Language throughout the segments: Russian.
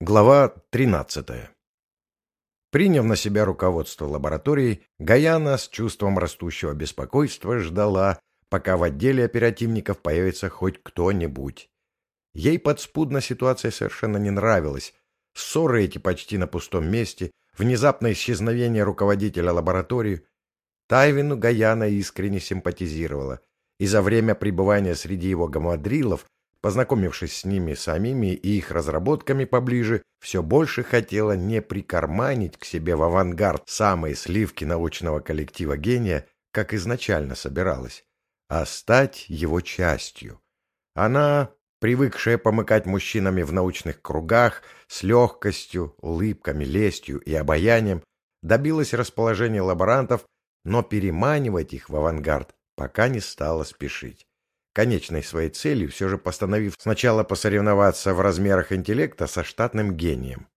Глава 13. Приняв на себя руководство лабораторией, Гаяна с чувством растущего беспокойства ждала, пока в отделе оперативников появится хоть кто-нибудь. Ей подспудно ситуация совершенно не нравилась. Ссоры эти почти на пустом месте, внезапное исчезновение руководителя лаборатории. Тайвину Гаяна искренне симпатизировала, и за время пребывания среди его гамадрилов Познакомившись с ними самими и их разработками поближе, все больше хотела не прикарманить к себе в авангард самые сливки научного коллектива гения, как изначально собиралась, а стать его частью. Она, привыкшая помыкать мужчинами в научных кругах, с легкостью, улыбками, лестью и обаянием, добилась расположения лаборантов, но переманивать их в авангард пока не стала спешить конечной своей целью, все же постановив сначала посоревноваться в размерах интеллекта со штатным гением.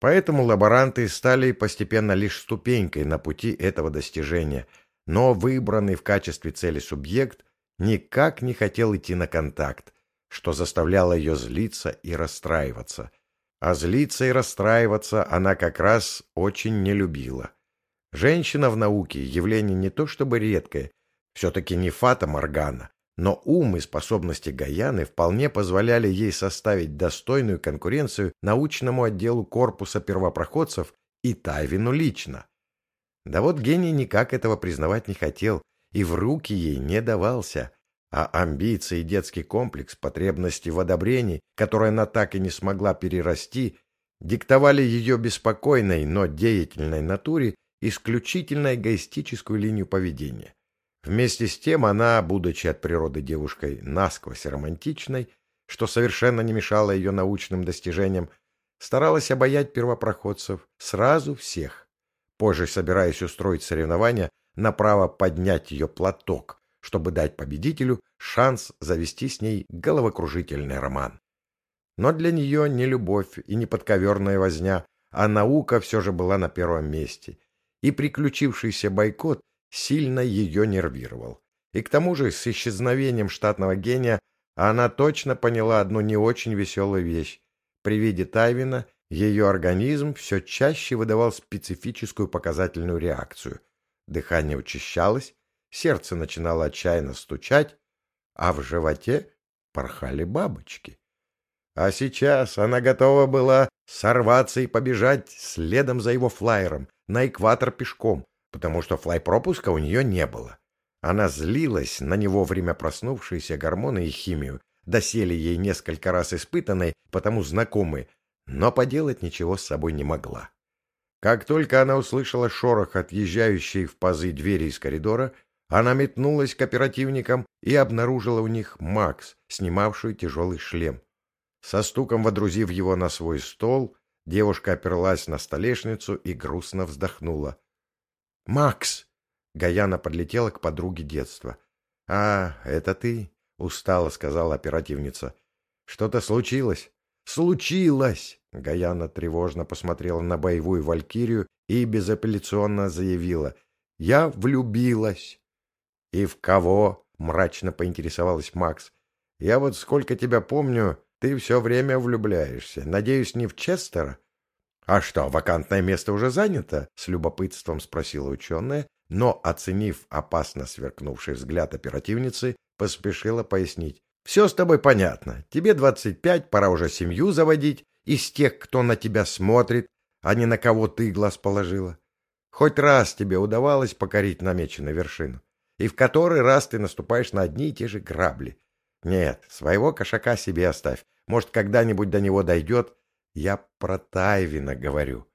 Поэтому лаборанты стали постепенно лишь ступенькой на пути этого достижения, но выбранный в качестве цели субъект никак не хотел идти на контакт, что заставляло ее злиться и расстраиваться. А злиться и расстраиваться она как раз очень не любила. Женщина в науке – явление не то чтобы редкое, все-таки не фата Моргана, но ум и способности Гаяны вполне позволяли ей составить достойную конкуренцию научному отделу корпуса первопроходцев и Тайвину лично. Да вот гений никак этого признавать не хотел и в руки ей не давался, а амбиции и детский комплекс потребности в одобрении, которые она так и не смогла перерасти, диктовали ее беспокойной, но деятельной натуре исключительно эгоистическую линию поведения. Вместе с тем она, будучи от природы девушкой насквозь романтичной, что совершенно не мешало ее научным достижениям, старалась обаять первопроходцев сразу всех. Позже, собираясь устроить соревнования, на право поднять ее платок, чтобы дать победителю шанс завести с ней головокружительный роман. Но для нее не любовь и не подковерная возня, а наука все же была на первом месте, и приключившийся бойкот сильно ее нервировал. И к тому же с исчезновением штатного гения она точно поняла одну не очень веселую вещь. При виде Тайвина ее организм все чаще выдавал специфическую показательную реакцию. Дыхание учащалось, сердце начинало отчаянно стучать, а в животе порхали бабочки. А сейчас она готова была сорваться и побежать следом за его флайером на экватор пешком, потому что флай-пропуска у нее не было. Она злилась на него время проснувшиеся гормоны и химию, доселе ей несколько раз испытанной, потому знакомой, но поделать ничего с собой не могла. Как только она услышала шорох отъезжающей в пазы двери из коридора, она метнулась к оперативникам и обнаружила у них Макс, снимавшую тяжелый шлем. Со стуком водрузив его на свой стол, девушка оперлась на столешницу и грустно вздохнула. «Макс!» Гаяна подлетела к подруге детства. «А, это ты?» — устало сказала оперативница. «Что-то случилось?» «Случилось!» Гаяна тревожно посмотрела на боевую валькирию и безапелляционно заявила. «Я влюбилась!» «И в кого?» — мрачно поинтересовалась Макс. «Я вот сколько тебя помню, ты все время влюбляешься. Надеюсь, не в Честера?» «А что, вакантное место уже занято?» — с любопытством спросила ученая, но, оценив опасно сверкнувший взгляд оперативницы, поспешила пояснить. «Все с тобой понятно. Тебе двадцать пять, пора уже семью заводить, из тех, кто на тебя смотрит, а не на кого ты глаз положила. Хоть раз тебе удавалось покорить намеченную вершину, и в который раз ты наступаешь на одни и те же грабли. Нет, своего кошака себе оставь. Может, когда-нибудь до него дойдет, я про Тайвина говорю.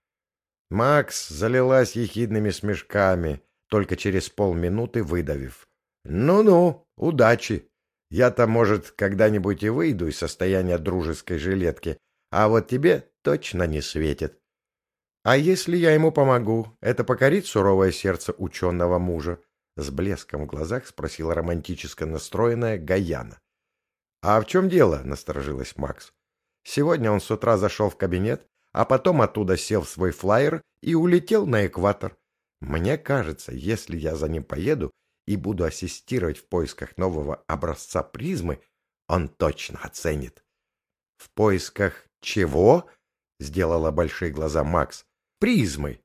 Макс залилась ехидными смешками, только через полминуты выдавив. «Ну-ну, удачи. Я-то, может, когда-нибудь и выйду из состояния дружеской жилетки, а вот тебе точно не светит. А если я ему помогу, это покорит суровое сердце ученого мужа?» С блеском в глазах спросила романтически настроенная Гаяна. «А в чем дело?» — насторожилась Макс. Сегодня он с утра зашел в кабинет, а потом оттуда сел в свой флайер и улетел на экватор. Мне кажется, если я за ним поеду и буду ассистировать в поисках нового образца призмы, он точно оценит. В поисках чего? сделала большие глаза Макс. «Призмы!»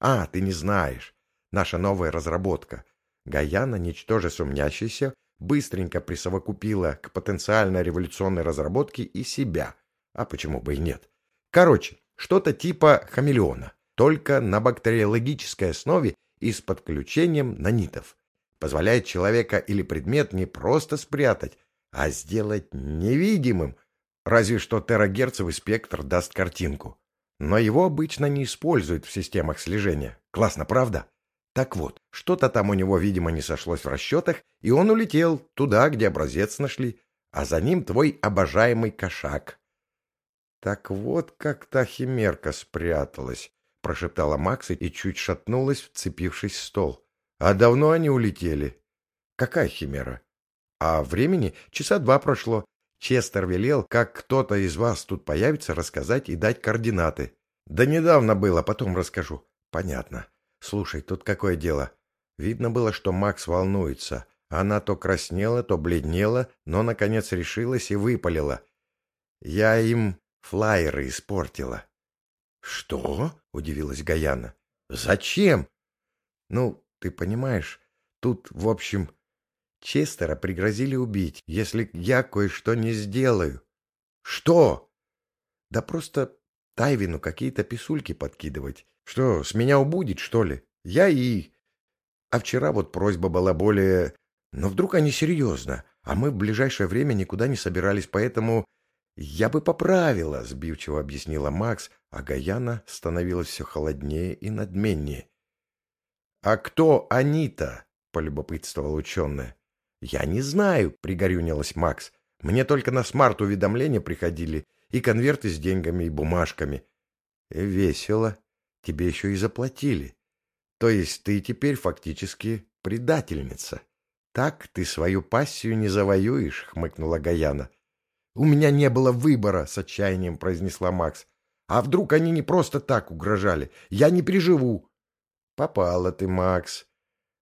«А, ты не знаешь. Наша новая разработка. Гаяна, ничтоже сумнящаяся, быстренько присовокупила к потенциально революционной разработке и себя. А почему бы и нет? Короче, что-то типа хамелеона, только на бактериологической основе и с подключением нанитов. Позволяет человека или предмет не просто спрятать, а сделать невидимым. Разве что терагерцевый спектр даст картинку. Но его обычно не используют в системах слежения. Классно, правда? Так вот, что-то там у него, видимо, не сошлось в расчетах, и он улетел туда, где образец нашли, а за ним твой обожаемый кошак. Так вот как та химерка спряталась, прошептала Макс и чуть шатнулась, вцепившись в стол. А давно они улетели? Какая химера? А времени часа два прошло. Честер велел, как кто-то из вас тут появится, рассказать и дать координаты. Да недавно было, потом расскажу. Понятно. Слушай, тут какое дело? Видно было, что Макс волнуется. Она то краснела, то бледнела, но, наконец, решилась и выпалила. Я им флайеры испортила. «Что?» — удивилась Гаяна. «Зачем?» «Ну, ты понимаешь, тут, в общем, Честера пригрозили убить, если я кое-что не сделаю». «Что?» «Да просто Тайвину какие-то писульки подкидывать. Что, с меня убудет, что ли? Я и... А вчера вот просьба была более... Но вдруг они серьезно, а мы в ближайшее время никуда не собирались, поэтому... Я бы поправила, сбивчиво объяснила Макс, а Гаяна становилась все холоднее и надменнее. «А кто они-то?» — полюбопытствовала ученая. «Я не знаю», — пригорюнилась Макс. «Мне только на смарт уведомления приходили, и конверты с деньгами и бумажками». «Весело», тебе еще и заплатили. То есть ты теперь фактически предательница. Так ты свою пассию не завоюешь, хмыкнула Гаяна. У меня не было выбора, с отчаянием произнесла Макс. А вдруг они не просто так угрожали? Я не переживу. Попала ты, Макс.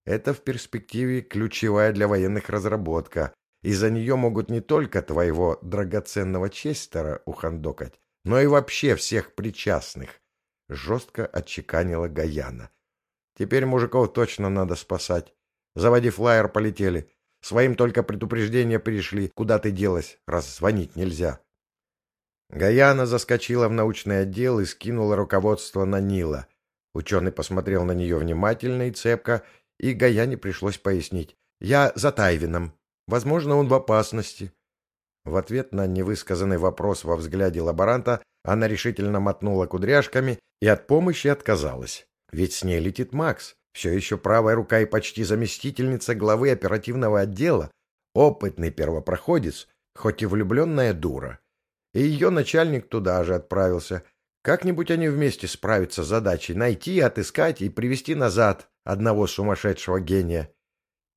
Это в перспективе ключевая для военных разработка. Из-за нее могут не только твоего драгоценного Честера ухандокать, но и вообще всех причастных жестко отчеканила Гаяна. Теперь мужиков точно надо спасать. Заводи флайер, полетели. Своим только предупреждения пришли. Куда ты делась, раз звонить нельзя? Гаяна заскочила в научный отдел и скинула руководство на Нила. Ученый посмотрел на нее внимательно и цепко, и Гаяне пришлось пояснить. «Я за Тайвином. Возможно, он в опасности». В ответ на невысказанный вопрос во взгляде лаборанта она решительно мотнула кудряшками и от помощи отказалась. Ведь с ней летит Макс, все еще правая рука и почти заместительница главы оперативного отдела, опытный первопроходец, хоть и влюбленная дура. И ее начальник туда же отправился. Как-нибудь они вместе справятся с задачей найти, отыскать и привести назад одного сумасшедшего гения.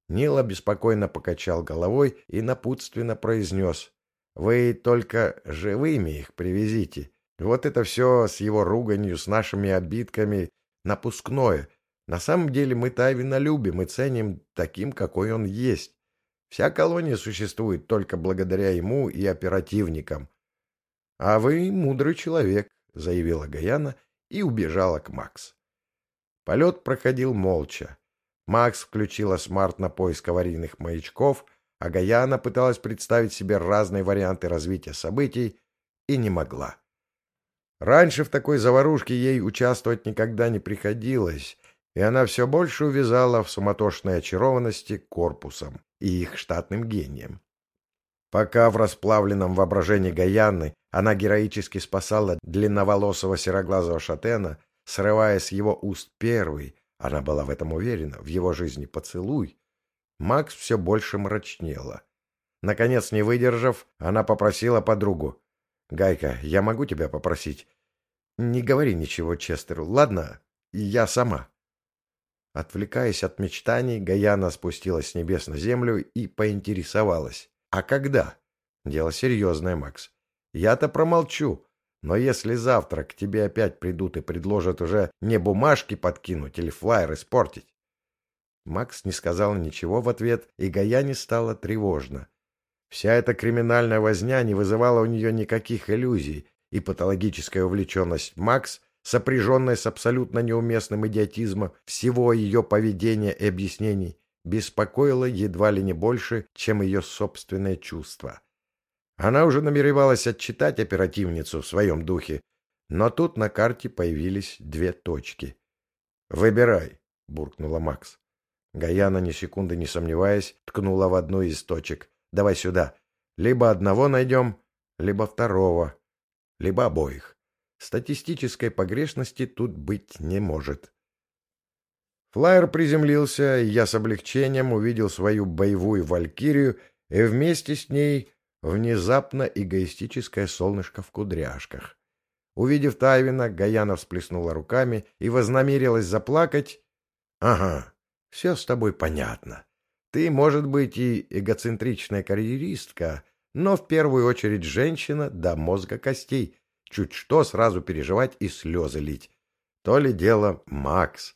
Нила беспокойно покачал головой и напутственно произнес. «Вы только живыми их привезите. Вот это все с его руганью, с нашими обидками, напускное. На самом деле мы Тайвина любим и ценим таким, какой он есть. Вся колония существует только благодаря ему и оперативникам. — А вы мудрый человек, — заявила Гаяна и убежала к Макс. Полет проходил молча. Макс включила смарт на поиск аварийных маячков, а Гаяна пыталась представить себе разные варианты развития событий и не могла. Раньше в такой заварушке ей участвовать никогда не приходилось, и она все больше увязала в суматошной очарованности корпусом и их штатным гением. Пока в расплавленном воображении Гаяны она героически спасала длинноволосого сероглазого шатена, срывая с его уст первый, она была в этом уверена, в его жизни поцелуй, Макс все больше мрачнела. Наконец, не выдержав, она попросила подругу. «Гайка, я могу тебя попросить? Не говори ничего Честеру, ладно? Я сама». Отвлекаясь от мечтаний, Гаяна спустилась с небес на землю и поинтересовалась. «А когда?» «Дело серьезное, Макс. Я-то промолчу. Но если завтра к тебе опять придут и предложат уже не бумажки подкинуть или флайер испортить...» Макс не сказал ничего в ответ, и Гаяне стало тревожно. Вся эта криминальная возня не вызывала у нее никаких иллюзий, и патологическая увлеченность Макс, сопряженная с абсолютно неуместным идиотизмом всего ее поведения и объяснений, беспокоила едва ли не больше, чем ее собственное чувство. Она уже намеревалась отчитать оперативницу в своем духе, но тут на карте появились две точки. «Выбирай», — буркнула Макс. Гаяна, ни секунды не сомневаясь, ткнула в одну из точек. «Давай сюда. Либо одного найдем, либо второго, либо обоих. Статистической погрешности тут быть не может». Флайер приземлился, и я с облегчением увидел свою боевую валькирию и вместе с ней внезапно эгоистическое солнышко в кудряшках. Увидев Тайвина, Гаяна всплеснула руками и вознамерилась заплакать. — Ага, все с тобой понятно. Ты, может быть, и эгоцентричная карьеристка, но в первую очередь женщина до мозга костей. Чуть что сразу переживать и слезы лить. То ли дело Макс.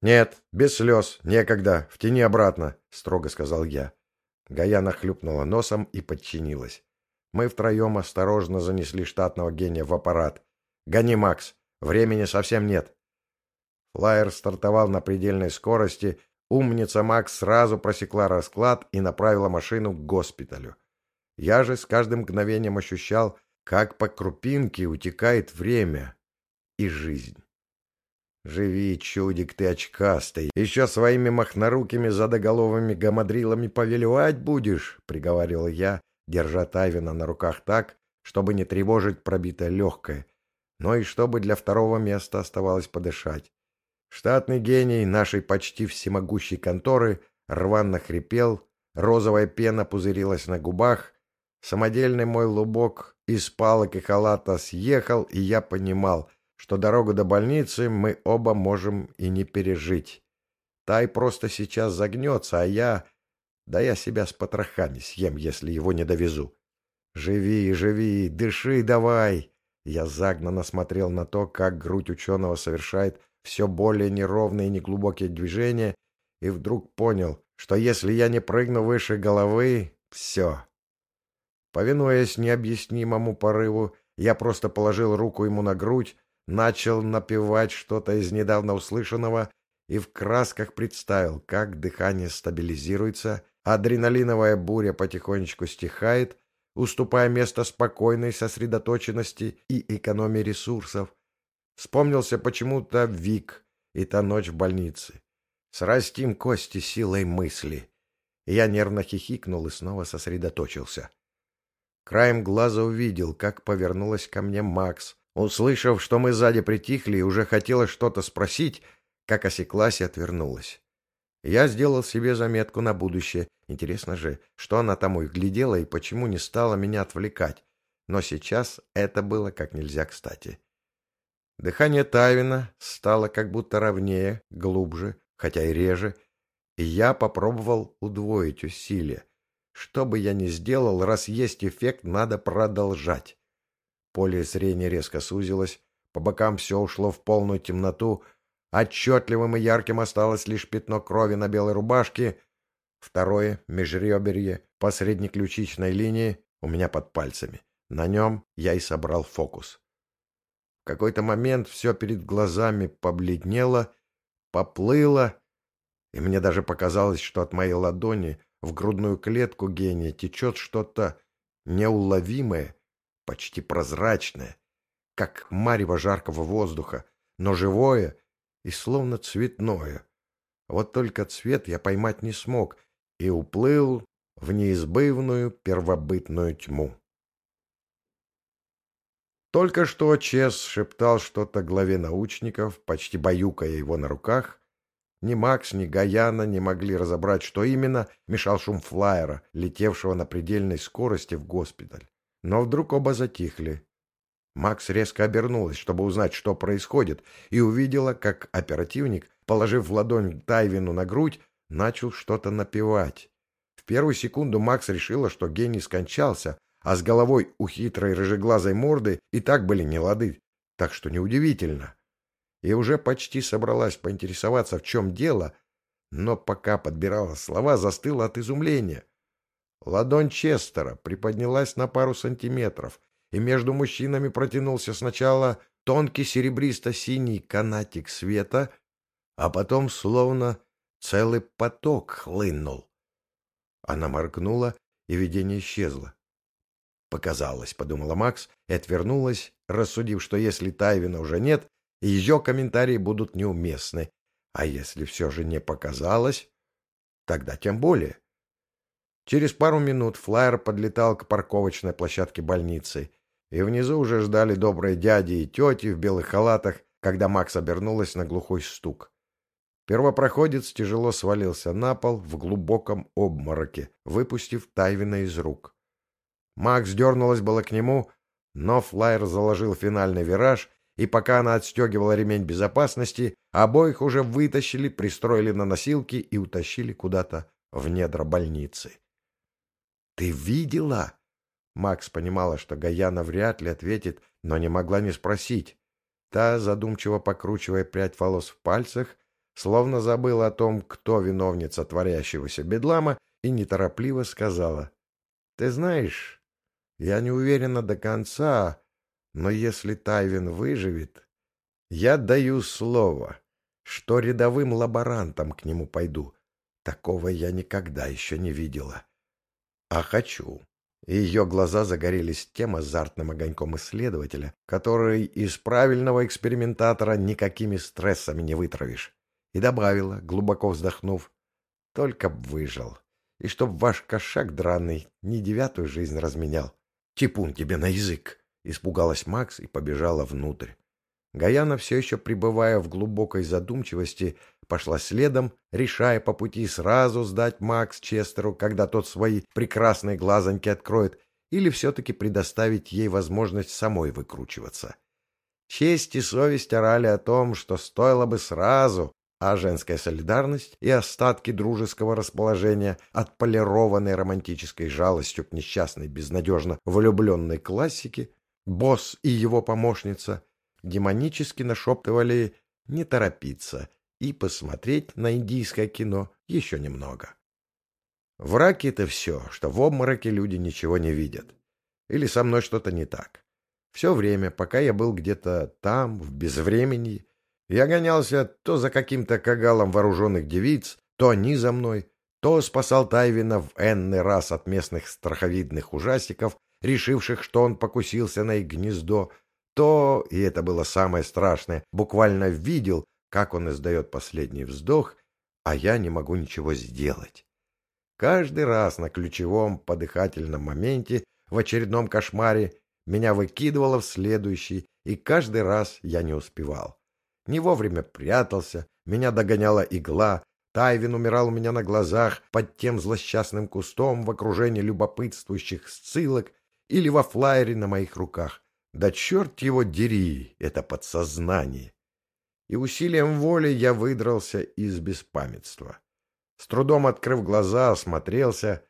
«Нет, без слез, некогда, в тени обратно», — строго сказал я. Гаяна хлюпнула носом и подчинилась. Мы втроем осторожно занесли штатного гения в аппарат. «Гони, Макс, времени совсем нет». Флайер стартовал на предельной скорости, умница Макс сразу просекла расклад и направила машину к госпиталю. Я же с каждым мгновением ощущал, как по крупинке утекает время и жизнь. Живи, чудик ты очкастый, еще своими махнорукими задоголовыми гамадрилами повелевать будешь, — приговаривал я, держа Тайвина на руках так, чтобы не тревожить пробитое легкое, но и чтобы для второго места оставалось подышать. Штатный гений нашей почти всемогущей конторы рвано хрипел, розовая пена пузырилась на губах, самодельный мой лубок из палок и халата съехал, и я понимал — что дорогу до больницы мы оба можем и не пережить. Тай просто сейчас загнется, а я... Да я себя с потрохами съем, если его не довезу. Живи, живи, дыши давай. Я загнанно смотрел на то, как грудь ученого совершает все более неровные и неглубокие движения, и вдруг понял, что если я не прыгну выше головы, все. Повинуясь необъяснимому порыву, я просто положил руку ему на грудь, начал напевать что-то из недавно услышанного и в красках представил, как дыхание стабилизируется, адреналиновая буря потихонечку стихает, уступая место спокойной сосредоточенности и экономии ресурсов. Вспомнился почему-то Вик и та ночь в больнице. Срастим кости силой мысли. Я нервно хихикнул и снова сосредоточился. Краем глаза увидел, как повернулась ко мне Макс, Услышав, что мы сзади притихли и уже хотела что-то спросить, как осеклась и отвернулась. Я сделал себе заметку на будущее. Интересно же, что она там глядела и почему не стала меня отвлекать. Но сейчас это было как нельзя кстати. Дыхание Тавина стало как будто ровнее, глубже, хотя и реже, и я попробовал удвоить усилия. Что бы я ни сделал, раз есть эффект, надо продолжать. Поле зрения резко сузилось, по бокам все ушло в полную темноту, отчетливым и ярким осталось лишь пятно крови на белой рубашке, второе — межреберье, посредней ключичной линии, у меня под пальцами. На нем я и собрал фокус. В какой-то момент все перед глазами побледнело, поплыло, и мне даже показалось, что от моей ладони в грудную клетку гения течет что-то неуловимое, почти прозрачное, как марево жаркого воздуха, но живое и словно цветное. Вот только цвет я поймать не смог и уплыл в неизбывную первобытную тьму. Только что Чес шептал что-то главе научников, почти баюкая его на руках. Ни Макс, ни Гаяна не могли разобрать, что именно мешал шум флайера, летевшего на предельной скорости в госпиталь. Но вдруг оба затихли. Макс резко обернулась, чтобы узнать, что происходит, и увидела, как оперативник, положив ладонь Тайвину на грудь, начал что-то напевать. В первую секунду Макс решила, что гений скончался, а с головой у хитрой рыжеглазой морды и так были нелады, так что неудивительно. И уже почти собралась поинтересоваться, в чем дело, но пока подбирала слова, застыла от изумления. Ладонь Честера приподнялась на пару сантиметров, и между мужчинами протянулся сначала тонкий серебристо-синий канатик света, а потом словно целый поток хлынул. Она моргнула, и видение исчезло. «Показалось», — подумала Макс и отвернулась, рассудив, что если Тайвина уже нет, ее комментарии будут неуместны, а если все же не показалось, тогда тем более. Через пару минут флайер подлетал к парковочной площадке больницы, и внизу уже ждали добрые дяди и тети в белых халатах, когда Макс обернулась на глухой стук. Первопроходец тяжело свалился на пол в глубоком обмороке, выпустив Тайвина из рук. Макс дернулась было к нему, но флайер заложил финальный вираж, и пока она отстегивала ремень безопасности, обоих уже вытащили, пристроили на носилки и утащили куда-то в недра больницы. «Ты видела?» Макс понимала, что Гаяна вряд ли ответит, но не могла не спросить. Та, задумчиво покручивая прядь волос в пальцах, словно забыла о том, кто виновница творящегося бедлама, и неторопливо сказала. — Ты знаешь, я не уверена до конца, но если Тайвин выживет, я даю слово, что рядовым лаборантом к нему пойду. Такого я никогда еще не видела. А хочу. И ее глаза загорелись тем азартным огоньком исследователя, который из правильного экспериментатора никакими стрессами не вытравишь. И добавила, глубоко вздохнув, только б выжил. И чтоб ваш кошак драный не девятую жизнь разменял. Типун тебе на язык! Испугалась Макс и побежала внутрь. Гаяна, все еще пребывая в глубокой задумчивости, пошла следом, решая по пути сразу сдать Макс Честеру, когда тот свои прекрасные глазоньки откроет, или все-таки предоставить ей возможность самой выкручиваться. Честь и совесть орали о том, что стоило бы сразу, а женская солидарность и остатки дружеского расположения, отполированной романтической жалостью к несчастной, безнадежно влюбленной классике, босс и его помощница демонически нашептывали не торопиться и посмотреть на индийское кино еще немного. Враки — это все, что в обмороке люди ничего не видят. Или со мной что-то не так. Все время, пока я был где-то там, в безвремени, я гонялся то за каким-то кагалом вооруженных девиц, то они за мной, то спасал Тайвина в энный раз от местных страховидных ужастиков, решивших, что он покусился на их гнездо, то, и это было самое страшное, буквально видел, как он издает последний вздох, а я не могу ничего сделать. Каждый раз на ключевом подыхательном моменте в очередном кошмаре меня выкидывало в следующий, и каждый раз я не успевал. Не вовремя прятался, меня догоняла игла, Тайвин умирал у меня на глазах под тем злосчастным кустом в окружении любопытствующих ссылок или во флайере на моих руках. Да черт его дери, это подсознание. И усилием воли я выдрался из беспамятства. С трудом открыв глаза, осмотрелся,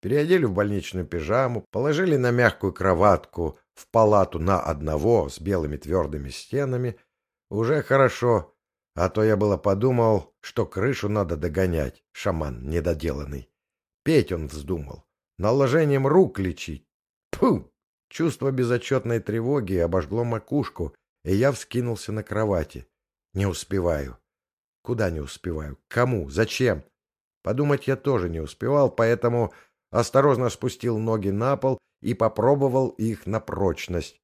переодели в больничную пижаму, положили на мягкую кроватку в палату на одного с белыми твердыми стенами. Уже хорошо, а то я было подумал, что крышу надо догонять, шаман недоделанный. Петь он вздумал, наложением рук лечить. Фу! Чувство безотчетной тревоги обожгло макушку, и я вскинулся на кровати. Не успеваю. Куда не успеваю? Кому? Зачем? Подумать я тоже не успевал, поэтому осторожно спустил ноги на пол и попробовал их на прочность.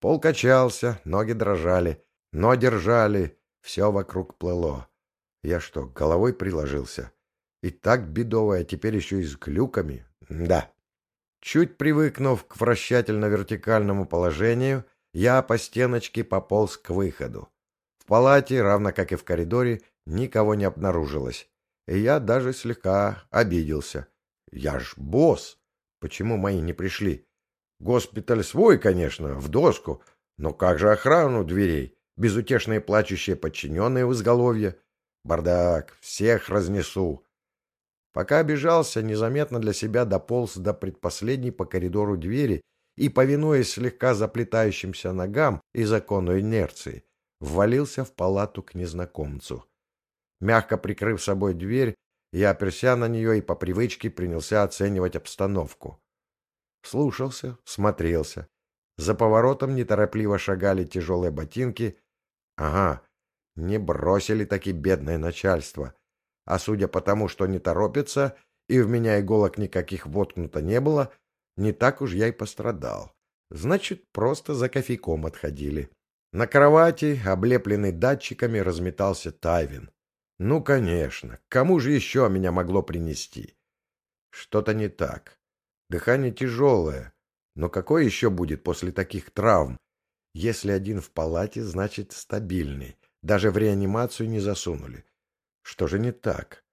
Пол качался, ноги дрожали, но держали, все вокруг плыло. Я что, головой приложился? И так бедовое, а теперь еще и с глюками? Да. Чуть привыкнув к вращательно-вертикальному положению, я по стеночке пополз к выходу. В палате, равно как и в коридоре, никого не обнаружилось. И я даже слегка обиделся. Я ж босс. Почему мои не пришли? Госпиталь свой, конечно, в доску. Но как же охрану дверей? Безутешные плачущие подчиненные в изголовье. Бардак, всех разнесу. Пока обижался, незаметно для себя дополз до предпоследней по коридору двери и, повинуясь слегка заплетающимся ногам и закону инерции, ввалился в палату к незнакомцу. Мягко прикрыв собой дверь, я оперся на нее и по привычке принялся оценивать обстановку. Слушался, смотрелся. За поворотом неторопливо шагали тяжелые ботинки. Ага, не бросили таки бедное начальство. А судя по тому, что не торопится, и в меня иголок никаких воткнуто не было, не так уж я и пострадал. Значит, просто за кофейком отходили. На кровати, облепленный датчиками, разметался Тайвин. Ну, конечно, кому же еще меня могло принести? Что-то не так. Дыхание тяжелое. Но какое еще будет после таких травм? Если один в палате, значит стабильный. Даже в реанимацию не засунули. Что же не так?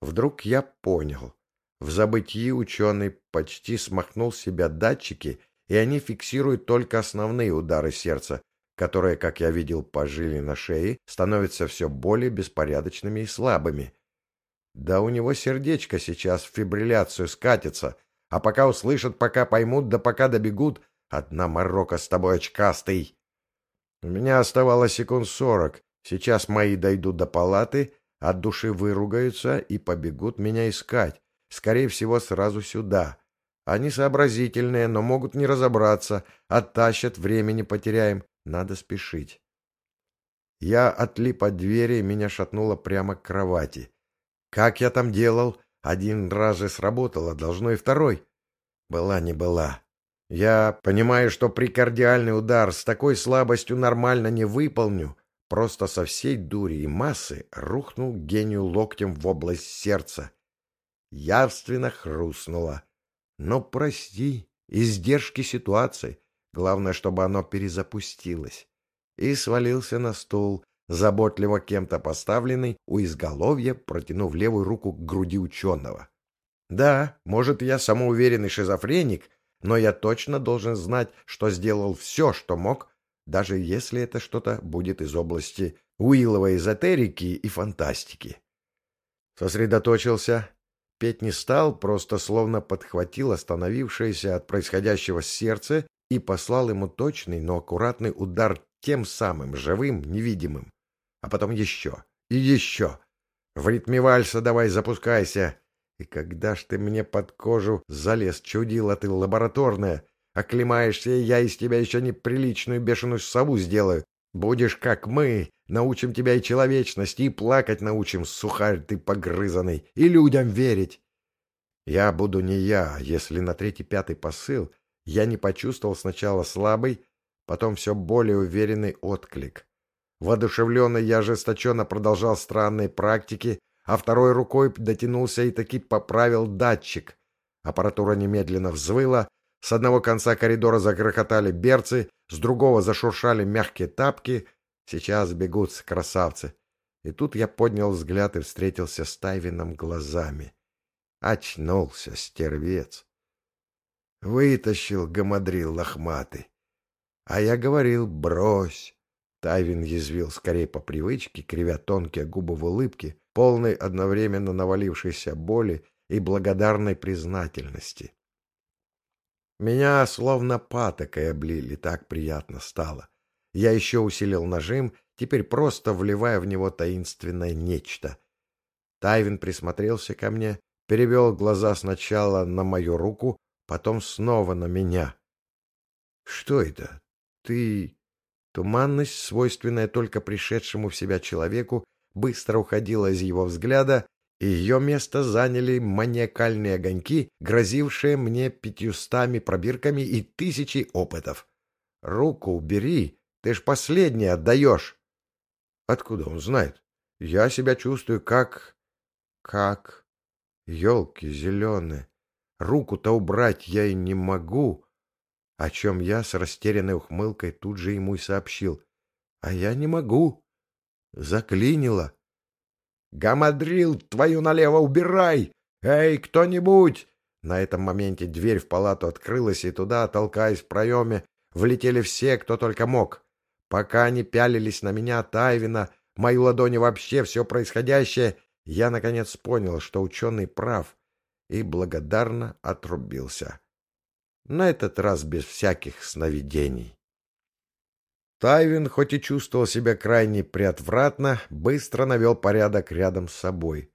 Вдруг я понял. В забытии ученый почти смахнул с себя датчики, и они фиксируют только основные удары сердца, которые, как я видел по жиле на шее, становятся все более беспорядочными и слабыми. Да у него сердечко сейчас в фибрилляцию скатится, а пока услышат, пока поймут, да пока добегут, одна морока с тобой очкастый. У меня оставалось секунд сорок. Сейчас мои дойдут до палаты, от души выругаются и побегут меня искать. Скорее всего, сразу сюда. Они сообразительные, но могут не разобраться. Оттащат, времени потеряем. Надо спешить. Я отлип от двери, и меня шатнуло прямо к кровати. Как я там делал? Один раз же сработало, должно и второй. Была не была. Я понимаю, что прикардиальный удар с такой слабостью нормально не выполню. Просто со всей дури и массы рухнул гению локтем в область сердца. Явственно хрустнуло. Но прости, издержки ситуации. Главное, чтобы оно перезапустилось. И свалился на стул, заботливо кем-то поставленный, у изголовья, протянув левую руку к груди ученого. Да, может, я самоуверенный шизофреник, но я точно должен знать, что сделал все, что мог, даже если это что-то будет из области Уилловой эзотерики и фантастики. Сосредоточился. Петь не стал, просто словно подхватил остановившееся от происходящего сердце и послал ему точный, но аккуратный удар тем самым живым, невидимым. А потом еще и еще. В ритме вальса давай запускайся. И когда ж ты мне под кожу залез, чудила ты лабораторная, оклемаешься, я из тебя еще неприличную бешеную сову сделаю. Будешь как мы, научим тебя и человечности, и плакать научим, сухарь ты погрызанный, и людям верить. Я буду не я, если на третий-пятый посыл я не почувствовал сначала слабый, потом все более уверенный отклик. Воодушевленный я ожесточенно продолжал странные практики, а второй рукой дотянулся и таки поправил датчик. Аппаратура немедленно взвыла, с одного конца коридора загрохотали берцы, с другого зашуршали мягкие тапки. Сейчас бегут красавцы. И тут я поднял взгляд и встретился с Тайвином глазами. Очнулся стервец. Вытащил гамадрил лохматый. А я говорил, брось. Тайвин язвил скорее по привычке, кривя тонкие губы в улыбке, полной одновременно навалившейся боли и благодарной признательности. Меня словно патокой облили, так приятно стало. Я еще усилил нажим, теперь просто вливая в него таинственное нечто. Тайвин присмотрелся ко мне, перевел глаза сначала на мою руку, потом снова на меня. — Что это? Ты... Туманность, свойственная только пришедшему в себя человеку, быстро уходила из его взгляда, и ее место заняли маниакальные огоньки, грозившие мне пятьюстами пробирками и тысячей опытов. «Руку убери, ты ж последний отдаешь!» «Откуда он знает? Я себя чувствую как... как... елки зеленые!» Руку-то убрать я и не могу. О чем я с растерянной ухмылкой тут же ему и сообщил. А я не могу. Заклинило. «Гамадрил, твою налево убирай! Эй, кто-нибудь!» На этом моменте дверь в палату открылась, и туда, толкаясь в проеме, влетели все, кто только мог. Пока они пялились на меня, Тайвина, мои ладони вообще все происходящее, я, наконец, понял, что ученый прав и благодарно отрубился. На этот раз без всяких сновидений. Тайвин, хоть и чувствовал себя крайне приотвратно, быстро навел порядок рядом с собой.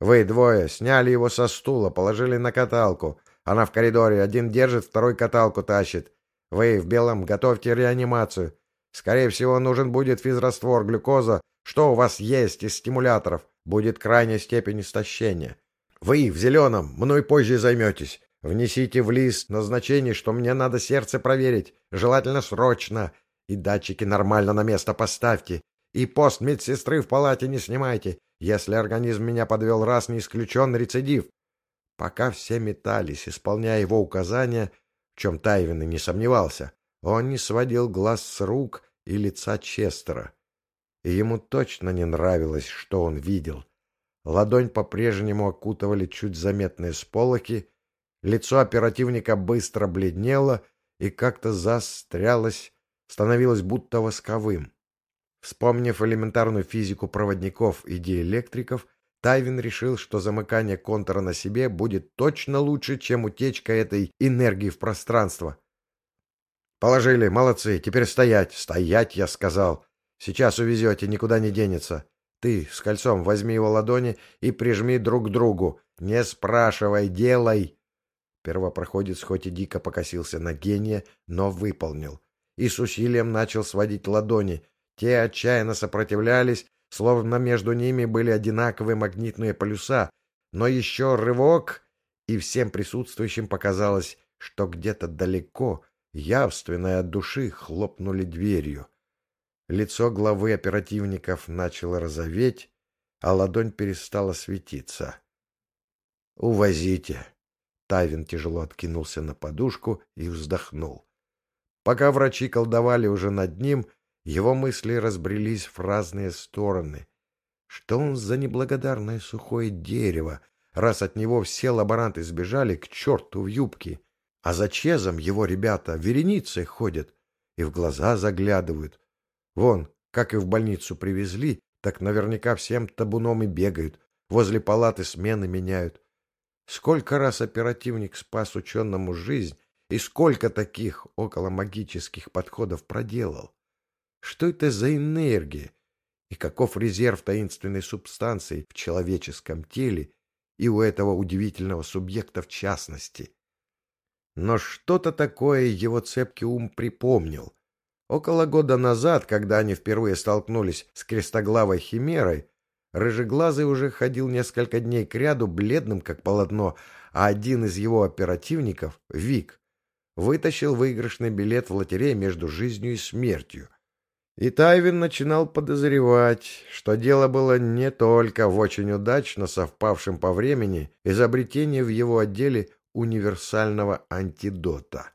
Вы двое сняли его со стула, положили на каталку. Она в коридоре, один держит, второй каталку тащит. Вы в белом готовьте реанимацию. Скорее всего, нужен будет физраствор, глюкоза. Что у вас есть из стимуляторов? Будет крайняя степень истощения. Вы в зеленом, мной позже займетесь. Внесите в лист назначений, что мне надо сердце проверить, желательно срочно. И датчики нормально на место поставьте. И пост медсестры в палате не снимайте. Если организм меня подвел раз, не исключен рецидив. Пока все метались, исполняя его указания, в чем Тайвин и не сомневался, он не сводил глаз с рук и лица Честера. И ему точно не нравилось, что он видел. Ладонь по-прежнему окутывали чуть заметные сполохи, лицо оперативника быстро бледнело и как-то застрялось, становилось будто восковым. Вспомнив элементарную физику проводников и диэлектриков, Тайвин решил, что замыкание контура на себе будет точно лучше, чем утечка этой энергии в пространство. «Положили, молодцы, теперь стоять, стоять, я сказал. Сейчас увезете, никуда не денется. Ты с кольцом возьми его ладони и прижми друг к другу. Не спрашивай, делай!» Первопроходец хоть и дико покосился на гения, но выполнил. И с усилием начал сводить ладони. Те отчаянно сопротивлялись, словно между ними были одинаковые магнитные полюса, но еще рывок, и всем присутствующим показалось, что где-то далеко, явственно от души, хлопнули дверью. Лицо главы оперативников начало розоветь, а ладонь перестала светиться. «Увозите!» Тавин тяжело откинулся на подушку и вздохнул. Пока врачи колдовали уже над ним, его мысли разбрелись в разные стороны. Что он за неблагодарное сухое дерево, раз от него все лаборанты сбежали к черту в юбке, а за Чезом его ребята вереницей ходят и в глаза заглядывают. Вон, как и в больницу привезли, так наверняка всем табуном и бегают, возле палаты смены меняют. Сколько раз оперативник спас ученому жизнь, и сколько таких около магических подходов проделал. Что это за энергия? И каков резерв таинственной субстанции в человеческом теле и у этого удивительного субъекта в частности? Но что-то такое его цепкий ум припомнил. Около года назад, когда они впервые столкнулись с крестоглавой химерой, Рыжеглазый уже ходил несколько дней кряду, бледным как полотно, а один из его оперативников, Вик, вытащил выигрышный билет в лотерее между жизнью и смертью. И Тайвин начинал подозревать, что дело было не только в очень удачно совпавшем по времени изобретении в его отделе универсального антидота.